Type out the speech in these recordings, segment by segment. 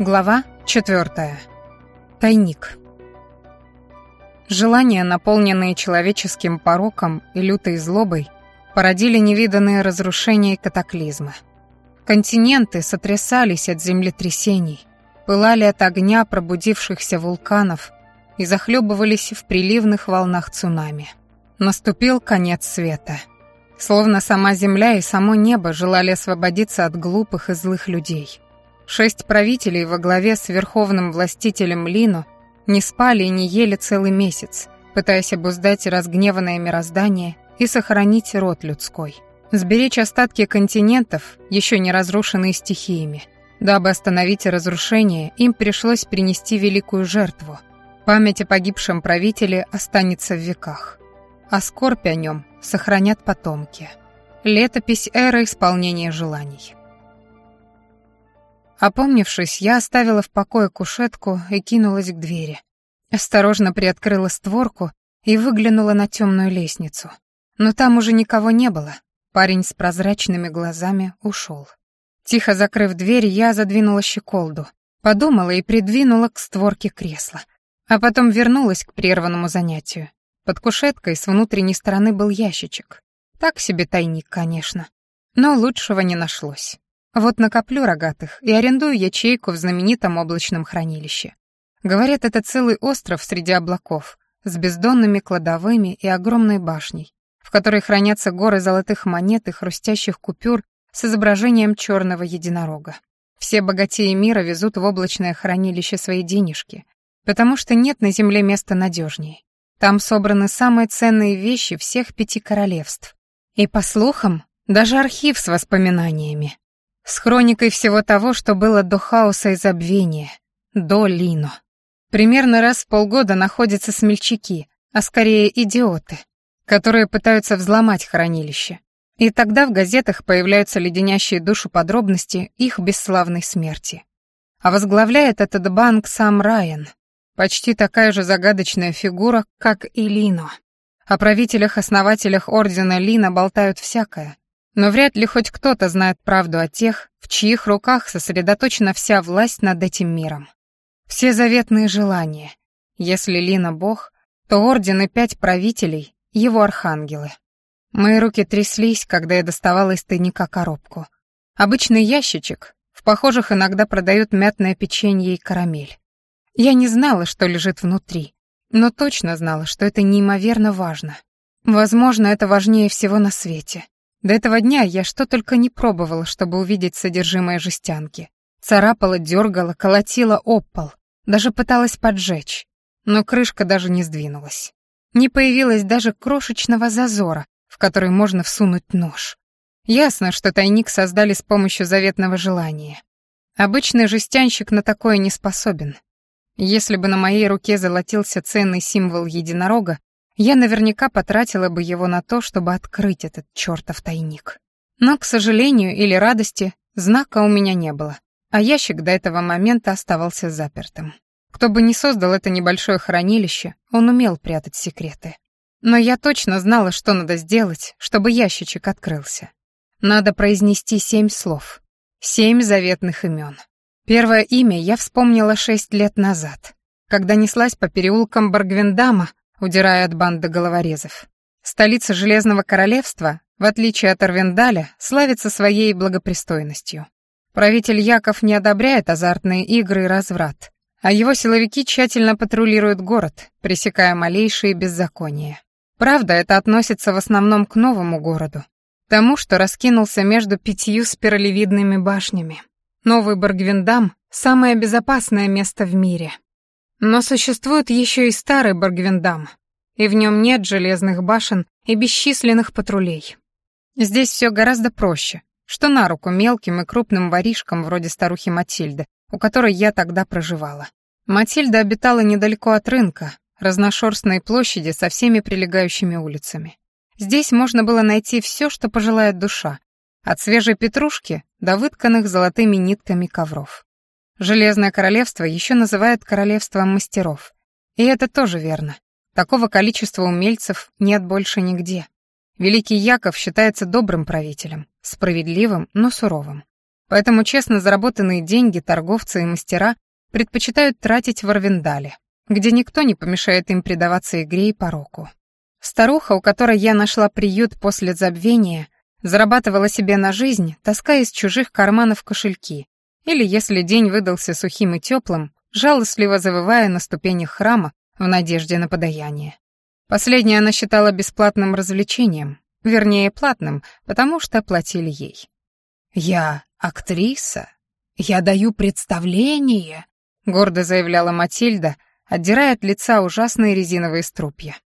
Глава 4. Тайник. Желания, наполненные человеческим пороком и лютой злобой, породили невиданные разрушения и катаклизмы. Континенты сотрясались от землетрясений, пылали от огня пробудившихся вулканов и захлебывались в приливных волнах цунами. Наступил конец света. Словно сама земля и само небо желали освободиться от глупых и злых людей — Шесть правителей во главе с верховным властителем Лино не спали и не ели целый месяц, пытаясь обуздать разгневанное мироздание и сохранить род людской. Сберечь остатки континентов, еще не разрушенные стихиями. Дабы остановить разрушение, им пришлось принести великую жертву. Память о погибшем правителе останется в веках. А скорбь о нем сохранят потомки. Летопись эры исполнения желаний. Опомнившись, я оставила в покое кушетку и кинулась к двери. Осторожно приоткрыла створку и выглянула на темную лестницу. Но там уже никого не было. Парень с прозрачными глазами ушел. Тихо закрыв дверь, я задвинула щеколду, подумала и придвинула к створке кресла. А потом вернулась к прерванному занятию. Под кушеткой с внутренней стороны был ящичек. Так себе тайник, конечно. Но лучшего не нашлось. Вот накоплю рогатых и арендую ячейку в знаменитом облачном хранилище. Говорят, это целый остров среди облаков, с бездонными кладовыми и огромной башней, в которой хранятся горы золотых монет и хрустящих купюр с изображением черного единорога. Все богатеи мира везут в облачное хранилище свои денежки, потому что нет на земле места надежнее. Там собраны самые ценные вещи всех пяти королевств. И, по слухам, даже архив с воспоминаниями, с хроникой всего того, что было до хаоса и забвения, до Лино. Примерно раз в полгода находятся смельчаки, а скорее идиоты, которые пытаются взломать хранилище. И тогда в газетах появляются леденящие душу подробности их бесславной смерти. А возглавляет этот банк сам Райан, почти такая же загадочная фигура, как и Лино. О правителях-основателях Ордена Лина болтают всякое, но вряд ли хоть кто-то знает правду о тех, в чьих руках сосредоточена вся власть над этим миром. Все заветные желания. Если Лина — бог, то орден и пять правителей — его архангелы. Мои руки тряслись, когда я доставала из тайника коробку. Обычный ящичек, в похожих иногда продают мятное печенье и карамель. Я не знала, что лежит внутри, но точно знала, что это неимоверно важно. Возможно, это важнее всего на свете. До этого дня я что только не пробовала, чтобы увидеть содержимое жестянки. Царапала, дергала, колотила об пол, даже пыталась поджечь, но крышка даже не сдвинулась. Не появилось даже крошечного зазора, в который можно всунуть нож. Ясно, что тайник создали с помощью заветного желания. Обычный жестянщик на такое не способен. Если бы на моей руке золотился ценный символ единорога, я наверняка потратила бы его на то, чтобы открыть этот чертов тайник. Но, к сожалению или радости, знака у меня не было, а ящик до этого момента оставался запертым. Кто бы ни создал это небольшое хранилище, он умел прятать секреты. Но я точно знала, что надо сделать, чтобы ящичек открылся. Надо произнести семь слов. Семь заветных имен. Первое имя я вспомнила шесть лет назад, когда неслась по переулкам Баргвендама, удирая от банды головорезов. Столица Железного Королевства, в отличие от Арвендаля, славится своей благопристойностью. Правитель Яков не одобряет азартные игры и разврат, а его силовики тщательно патрулируют город, пресекая малейшие беззакония. Правда, это относится в основном к новому городу, тому, что раскинулся между пятью спиралевидными башнями. Новый Баргвиндам — самое безопасное место в мире, но существует еще и старый Баргвиндам, и в нем нет железных башен и бесчисленных патрулей. Здесь все гораздо проще, что на руку мелким и крупным воришкам вроде старухи Матильды, у которой я тогда проживала. Матильда обитала недалеко от рынка, разношерстной площади со всеми прилегающими улицами. Здесь можно было найти все, что пожелает душа, от свежей петрушки до вытканных золотыми нитками ковров. Железное королевство еще называют королевством мастеров. И это тоже верно. Такого количества умельцев нет больше нигде. Великий Яков считается добрым правителем, справедливым, но суровым. Поэтому честно заработанные деньги торговцы и мастера предпочитают тратить в Арвендале, где никто не помешает им предаваться игре и пороку. Старуха, у которой я нашла приют после забвения, зарабатывала себе на жизнь, таская из чужих карманов кошельки, или, если день выдался сухим и теплым, жалостливо завывая на ступенях храма в надежде на подаяние. Последнее она считала бесплатным развлечением, вернее, платным, потому что платили ей. «Я актриса? Я даю представление?» — гордо заявляла Матильда, отдирая от лица ужасные резиновые струпья.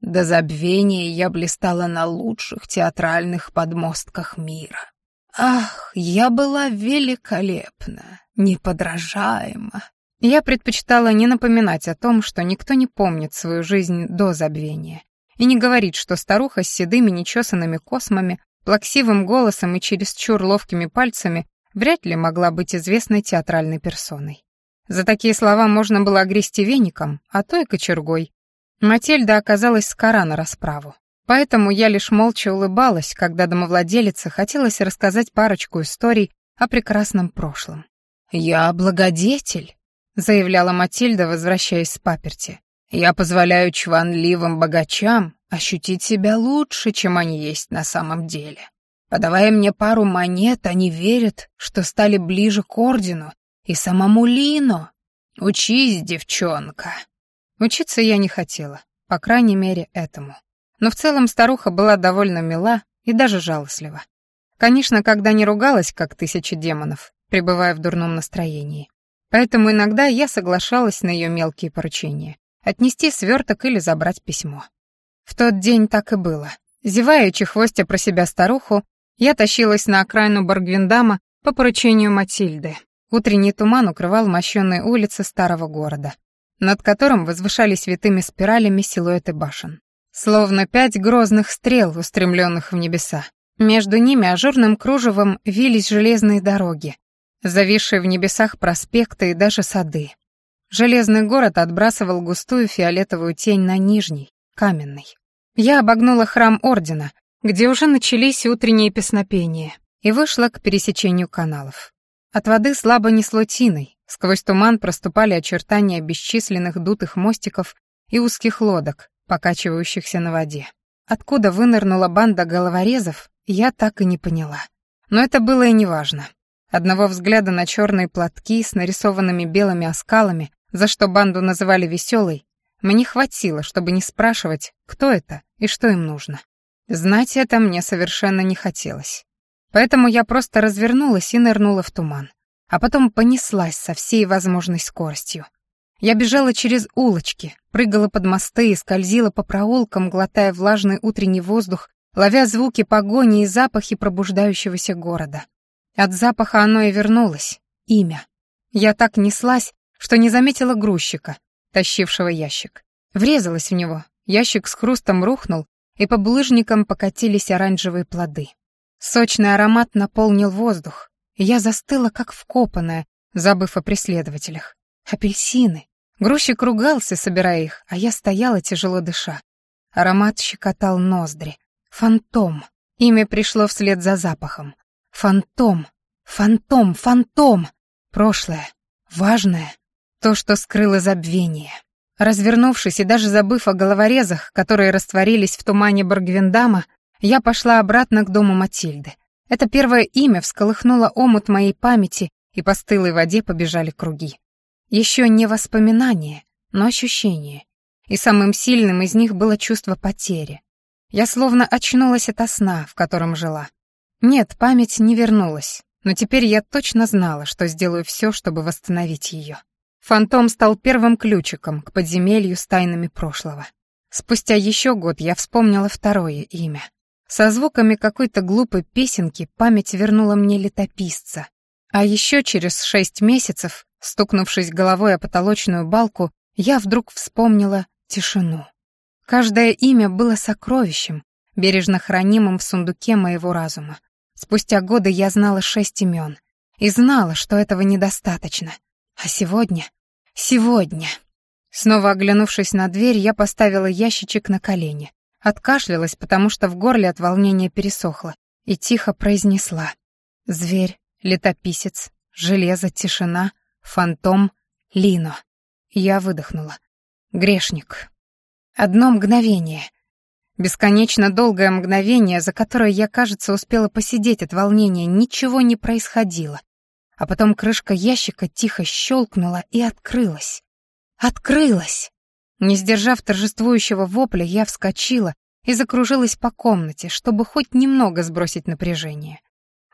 До забвения я блистала на лучших театральных подмостках мира. Ах, я была великолепна, неподражаема. Я предпочитала не напоминать о том, что никто не помнит свою жизнь до забвения, и не говорить, что старуха с седыми нечесанными космами, плаксивым голосом и чересчур ловкими пальцами вряд ли могла быть известной театральной персоной. За такие слова можно было огрести веником, а то и кочергой. Матильда оказалась скора на расправу. Поэтому я лишь молча улыбалась, когда домовладелице хотелось рассказать парочку историй о прекрасном прошлом. «Я благодетель», — заявляла Матильда, возвращаясь с паперти. «Я позволяю чванливым богачам ощутить себя лучше, чем они есть на самом деле. Подавая мне пару монет, они верят, что стали ближе к ордену и самому Лину. Учись, девчонка». Учиться я не хотела, по крайней мере, этому. Но в целом старуха была довольно мила и даже жалостлива. Конечно, когда не ругалась, как тысячи демонов, пребывая в дурном настроении. Поэтому иногда я соглашалась на ее мелкие поручения — отнести сверток или забрать письмо. В тот день так и было. Зевая хвостя про себя старуху, я тащилась на окраину Баргвиндама по поручению Матильды. Утренний туман укрывал мощенные улицы старого города, над которым возвышались витыми спиралями силуэты башен словно пять грозных стрел, устремленных в небеса. Между ними ажурным кружевом вились железные дороги, зависшие в небесах проспекты и даже сады. Железный город отбрасывал густую фиолетовую тень на нижний, каменный. Я обогнула храм Ордена, где уже начались утренние песнопения, и вышла к пересечению каналов. От воды слабо несло тиной, сквозь туман проступали очертания бесчисленных дутых мостиков и узких лодок, покачивающихся на воде. Откуда вынырнула банда головорезов, я так и не поняла. Но это было и неважно. Одного взгляда на черные платки с нарисованными белыми оскалами, за что банду называли веселой, мне хватило, чтобы не спрашивать, кто это и что им нужно. Знать это мне совершенно не хотелось. Поэтому я просто развернулась и нырнула в туман, а потом понеслась со всей возможной скоростью. Я бежала через улочки, прыгала под мосты и скользила по проулкам, глотая влажный утренний воздух, ловя звуки погони и запахи пробуждающегося города. От запаха оно и вернулось. Имя. Я так неслась, что не заметила грузчика, тащившего ящик. Врезалась в него. Ящик с хрустом рухнул, и по булыжникам покатились оранжевые плоды. Сочный аромат наполнил воздух, и я застыла, как вкопанная, забыв о преследователях. Апельсины. Грузчик ругался, собирая их, а я стояла, тяжело дыша. Аромат щекотал ноздри. Фантом. Имя пришло вслед за запахом. Фантом. Фантом. Фантом. Прошлое. Важное. То, что скрыло забвение. Развернувшись и даже забыв о головорезах, которые растворились в тумане Баргвиндама, я пошла обратно к дому Матильды. Это первое имя всколыхнуло омут моей памяти, и по стылой воде побежали круги. Еще не воспоминание, но ощущение. И самым сильным из них было чувство потери. Я словно очнулась ото сна, в котором жила. Нет, память не вернулась, но теперь я точно знала, что сделаю все, чтобы восстановить ее. Фантом стал первым ключиком к подземелью с тайнами прошлого. Спустя еще год я вспомнила второе имя. Со звуками какой-то глупой песенки память вернула мне летописца. А еще через шесть месяцев Стукнувшись головой о потолочную балку, я вдруг вспомнила тишину. Каждое имя было сокровищем, бережно хранимым в сундуке моего разума. Спустя годы я знала шесть имен и знала, что этого недостаточно. А сегодня... Сегодня... Снова оглянувшись на дверь, я поставила ящичек на колени. Откашлялась, потому что в горле от волнения пересохло, и тихо произнесла. «Зверь, летописец, железо, тишина, Фантом Лино. Я выдохнула. Грешник. Одно мгновение. Бесконечно долгое мгновение, за которое я, кажется, успела посидеть от волнения, ничего не происходило. А потом крышка ящика тихо щелкнула и открылась. Открылась! Не сдержав торжествующего вопля, я вскочила и закружилась по комнате, чтобы хоть немного сбросить напряжение.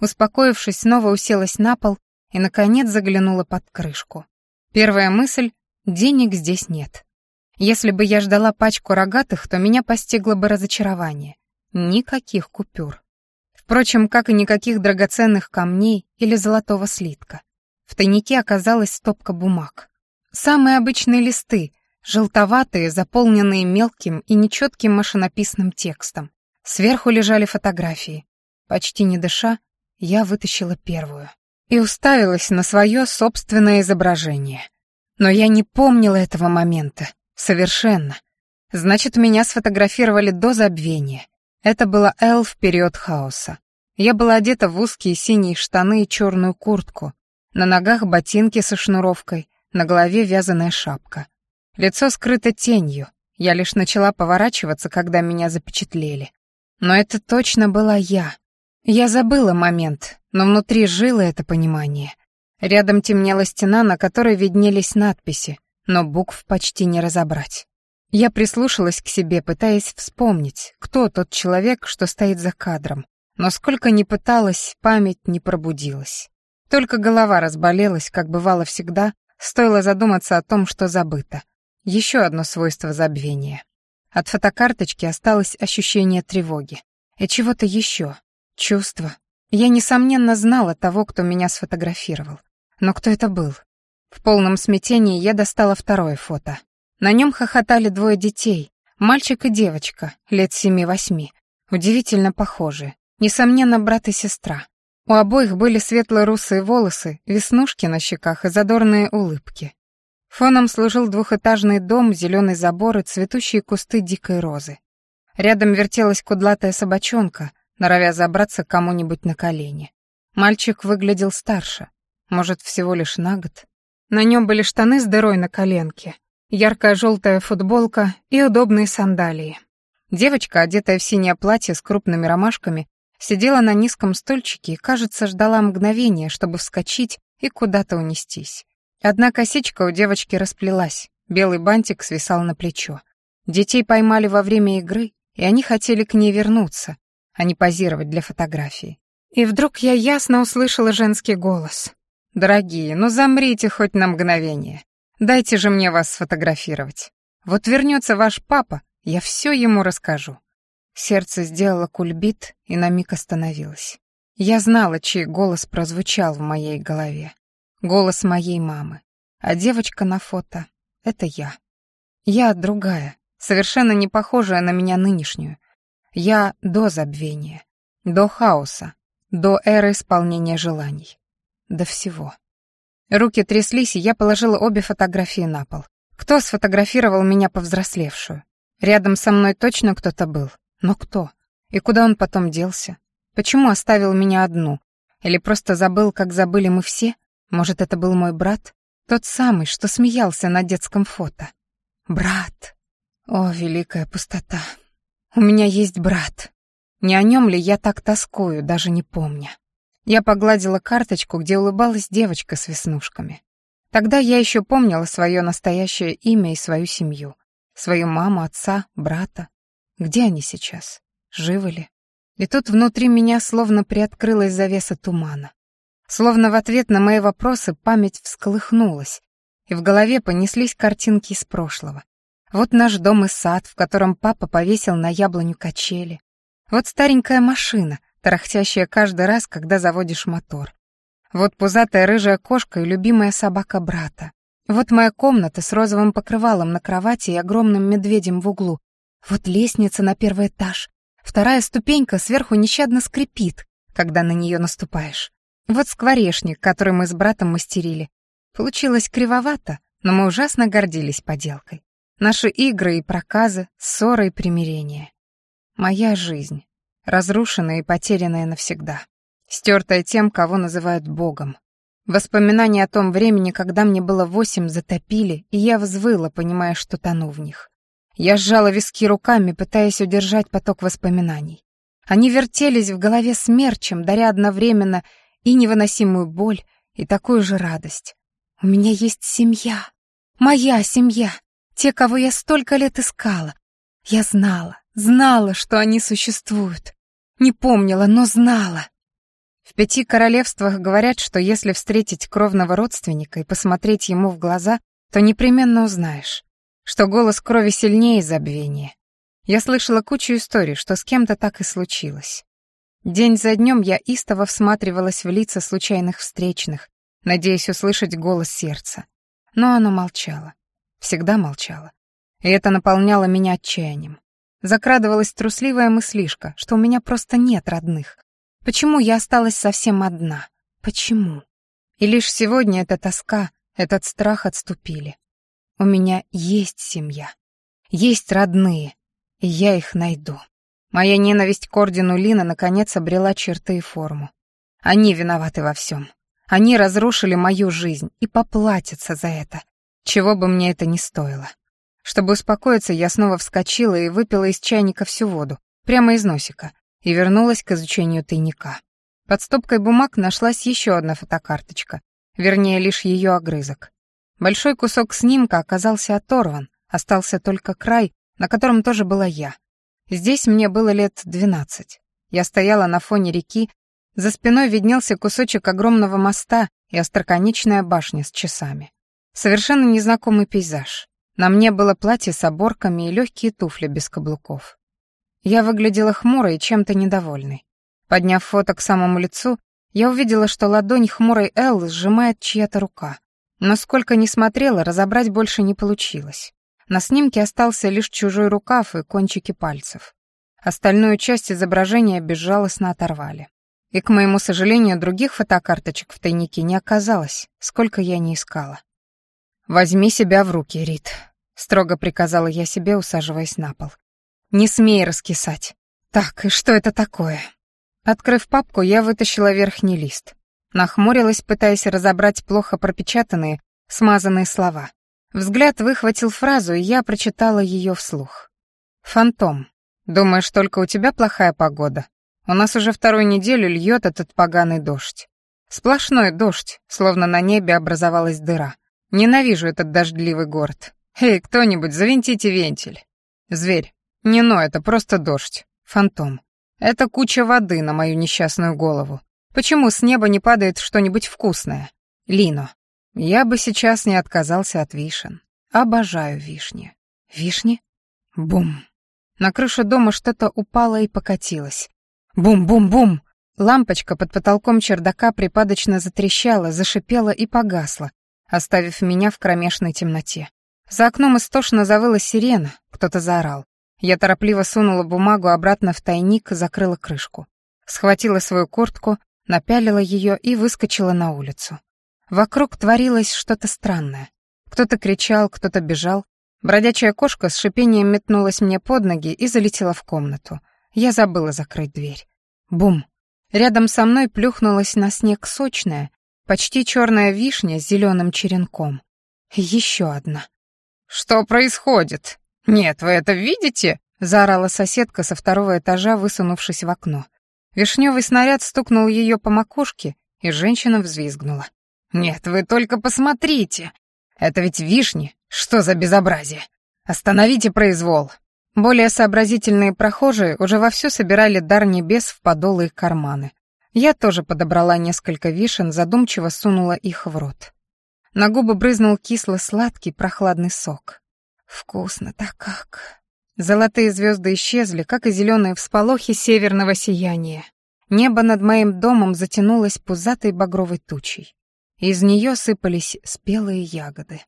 Успокоившись, снова уселась на пол и, наконец, заглянула под крышку. Первая мысль — денег здесь нет. Если бы я ждала пачку рогатых, то меня постигло бы разочарование. Никаких купюр. Впрочем, как и никаких драгоценных камней или золотого слитка. В тайнике оказалась стопка бумаг. Самые обычные листы, желтоватые, заполненные мелким и нечетким машинописным текстом. Сверху лежали фотографии. Почти не дыша, я вытащила первую и уставилась на свое собственное изображение. Но я не помнила этого момента. Совершенно. Значит, меня сфотографировали до забвения. Это было Эл в период хаоса. Я была одета в узкие синие штаны и черную куртку. На ногах ботинки со шнуровкой, на голове вязаная шапка. Лицо скрыто тенью. Я лишь начала поворачиваться, когда меня запечатлели. Но это точно была я. Я забыла момент, но внутри жило это понимание. Рядом темнела стена, на которой виднелись надписи, но букв почти не разобрать. Я прислушалась к себе, пытаясь вспомнить, кто тот человек, что стоит за кадром. Но сколько ни пыталась, память не пробудилась. Только голова разболелась, как бывало всегда, стоило задуматься о том, что забыто. Еще одно свойство забвения. От фотокарточки осталось ощущение тревоги. И чего-то еще. Чувство, я, несомненно, знала того, кто меня сфотографировал. Но кто это был? В полном смятении я достала второе фото. На нем хохотали двое детей, мальчик и девочка, лет семи-восьми. Удивительно похожие. Несомненно, брат и сестра. У обоих были светло-русые волосы, веснушки на щеках и задорные улыбки. Фоном служил двухэтажный дом, зеленый забор и цветущие кусты дикой розы. Рядом вертелась кудлатая собачонка, норовя забраться к кому-нибудь на колени. Мальчик выглядел старше, может, всего лишь на год. На нем были штаны с дырой на коленке, яркая желтая футболка и удобные сандалии. Девочка, одетая в синее платье с крупными ромашками, сидела на низком стульчике и, кажется, ждала мгновения, чтобы вскочить и куда-то унестись. Одна косичка у девочки расплелась, белый бантик свисал на плечо. Детей поймали во время игры, и они хотели к ней вернуться, а не позировать для фотографии. И вдруг я ясно услышала женский голос. «Дорогие, ну замрите хоть на мгновение. Дайте же мне вас сфотографировать. Вот вернется ваш папа, я все ему расскажу». Сердце сделало кульбит и на миг остановилось. Я знала, чей голос прозвучал в моей голове. Голос моей мамы. А девочка на фото — это я. Я другая, совершенно не похожая на меня нынешнюю, я до забвения, до хаоса, до эры исполнения желаний, до всего. Руки тряслись, и я положила обе фотографии на пол. Кто сфотографировал меня повзрослевшую? Рядом со мной точно кто-то был, но кто? И куда он потом делся? Почему оставил меня одну? Или просто забыл, как забыли мы все? Может, это был мой брат? Тот самый, что смеялся на детском фото. Брат! О, великая пустота! У меня есть брат. Не о нем ли я так тоскую, даже не помня. Я погладила карточку, где улыбалась девочка с веснушками. Тогда я еще помнила свое настоящее имя и свою семью. Свою маму, отца, брата. Где они сейчас? Живы ли? И тут внутри меня словно приоткрылась завеса тумана. Словно в ответ на мои вопросы память всколыхнулась, и в голове понеслись картинки из прошлого. Вот наш дом и сад, в котором папа повесил на яблоню качели. Вот старенькая машина, тарахтящая каждый раз, когда заводишь мотор. Вот пузатая рыжая кошка и любимая собака брата. Вот моя комната с розовым покрывалом на кровати и огромным медведем в углу. Вот лестница на первый этаж. Вторая ступенька сверху нещадно скрипит, когда на нее наступаешь. Вот скворечник, который мы с братом мастерили. Получилось кривовато, но мы ужасно гордились поделкой. Наши игры и проказы, ссоры и примирения. Моя жизнь, разрушенная и потерянная навсегда. Стертая тем, кого называют Богом. Воспоминания о том времени, когда мне было восемь, затопили, и я взвыла, понимая, что тону в них. Я сжала виски руками, пытаясь удержать поток воспоминаний. Они вертелись в голове смерчем, даря одновременно и невыносимую боль, и такую же радость. «У меня есть семья! Моя семья! Те, кого я столько лет искала. Я знала, знала, что они существуют. Не помнила, но знала. В пяти королевствах говорят, что если встретить кровного родственника и посмотреть ему в глаза, то непременно узнаешь, что голос крови сильнее забвения. Я слышала кучу историй, что с кем-то так и случилось. День за днем я истово всматривалась в лица случайных встречных, надеясь услышать голос сердца. Но оно молчало. Всегда молчала. И это наполняло меня отчаянием. Закрадывалась трусливая мыслишка, что у меня просто нет родных. Почему я осталась совсем одна? Почему? И лишь сегодня эта тоска, этот страх отступили. У меня есть семья. Есть родные. И я их найду. Моя ненависть к ордену Лина наконец обрела черты и форму. Они виноваты во всем. Они разрушили мою жизнь и поплатятся за это чего бы мне это ни стоило. Чтобы успокоиться, я снова вскочила и выпила из чайника всю воду, прямо из носика, и вернулась к изучению тайника. Под стопкой бумаг нашлась еще одна фотокарточка, вернее, лишь ее огрызок. Большой кусок снимка оказался оторван, остался только край, на котором тоже была я. Здесь мне было лет двенадцать. Я стояла на фоне реки, за спиной виднелся кусочек огромного моста и остроконечная башня с часами. Совершенно незнакомый пейзаж. На мне было платье с оборками и легкие туфли без каблуков. Я выглядела хмурой и чем-то недовольной. Подняв фото к самому лицу, я увидела, что ладонь хмурой Эллы сжимает чья-то рука. Но сколько ни смотрела, разобрать больше не получилось. На снимке остался лишь чужой рукав и кончики пальцев. Остальную часть изображения безжалостно оторвали. И, к моему сожалению, других фотокарточек в тайнике не оказалось, сколько я не искала. «Возьми себя в руки, Рит», — строго приказала я себе, усаживаясь на пол. «Не смей раскисать. Так, и что это такое?» Открыв папку, я вытащила верхний лист. Нахмурилась, пытаясь разобрать плохо пропечатанные, смазанные слова. Взгляд выхватил фразу, и я прочитала ее вслух. «Фантом, думаешь, только у тебя плохая погода? У нас уже вторую неделю льет этот поганый дождь. Сплошной дождь, словно на небе образовалась дыра. Ненавижу этот дождливый город. Эй, кто-нибудь, завинтите вентиль. Зверь. Не но, это просто дождь. Фантом. Это куча воды на мою несчастную голову. Почему с неба не падает что-нибудь вкусное? Лино. Я бы сейчас не отказался от вишен. Обожаю вишни. Вишни? Бум. На крышу дома что-то упало и покатилось. Бум-бум-бум. Лампочка под потолком чердака припадочно затрещала, зашипела и погасла, оставив меня в кромешной темноте. За окном истошно завыла сирена, кто-то заорал. Я торопливо сунула бумагу обратно в тайник, закрыла крышку. Схватила свою куртку, напялила ее и выскочила на улицу. Вокруг творилось что-то странное. Кто-то кричал, кто-то бежал. Бродячая кошка с шипением метнулась мне под ноги и залетела в комнату. Я забыла закрыть дверь. Бум! Рядом со мной плюхнулась на снег сочная, Почти черная вишня с зеленым черенком. Еще одна. «Что происходит? Нет, вы это видите?» — заорала соседка со второго этажа, высунувшись в окно. Вишневый снаряд стукнул ее по макушке, и женщина взвизгнула. «Нет, вы только посмотрите! Это ведь вишни! Что за безобразие! Остановите произвол!» Более сообразительные прохожие уже вовсю собирали дар небес в подолы их карманы, я тоже подобрала несколько вишен, задумчиво сунула их в рот. На губы брызнул кисло-сладкий прохладный сок. Вкусно, так как. Золотые звезды исчезли, как и зеленые всполохи северного сияния. Небо над моим домом затянулось пузатой багровой тучей. Из нее сыпались спелые ягоды.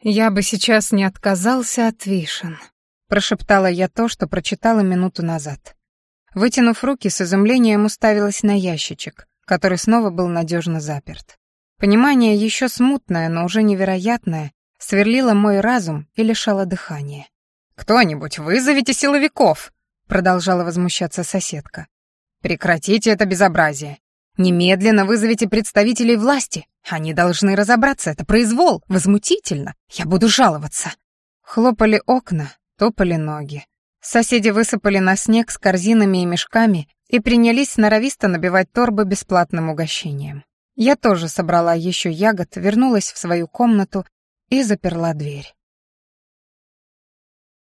«Я бы сейчас не отказался от вишен», — прошептала я то, что прочитала минуту назад. Вытянув руки, с изумлением уставилась на ящичек, который снова был надежно заперт. Понимание, еще смутное, но уже невероятное, сверлило мой разум и лишало дыхания. «Кто-нибудь, вызовите силовиков!» — продолжала возмущаться соседка. «Прекратите это безобразие! Немедленно вызовите представителей власти! Они должны разобраться, это произвол! Возмутительно! Я буду жаловаться!» Хлопали окна, топали ноги. Соседи высыпали на снег с корзинами и мешками и принялись норовисто набивать торбы бесплатным угощением. Я тоже собрала еще ягод, вернулась в свою комнату и заперла дверь.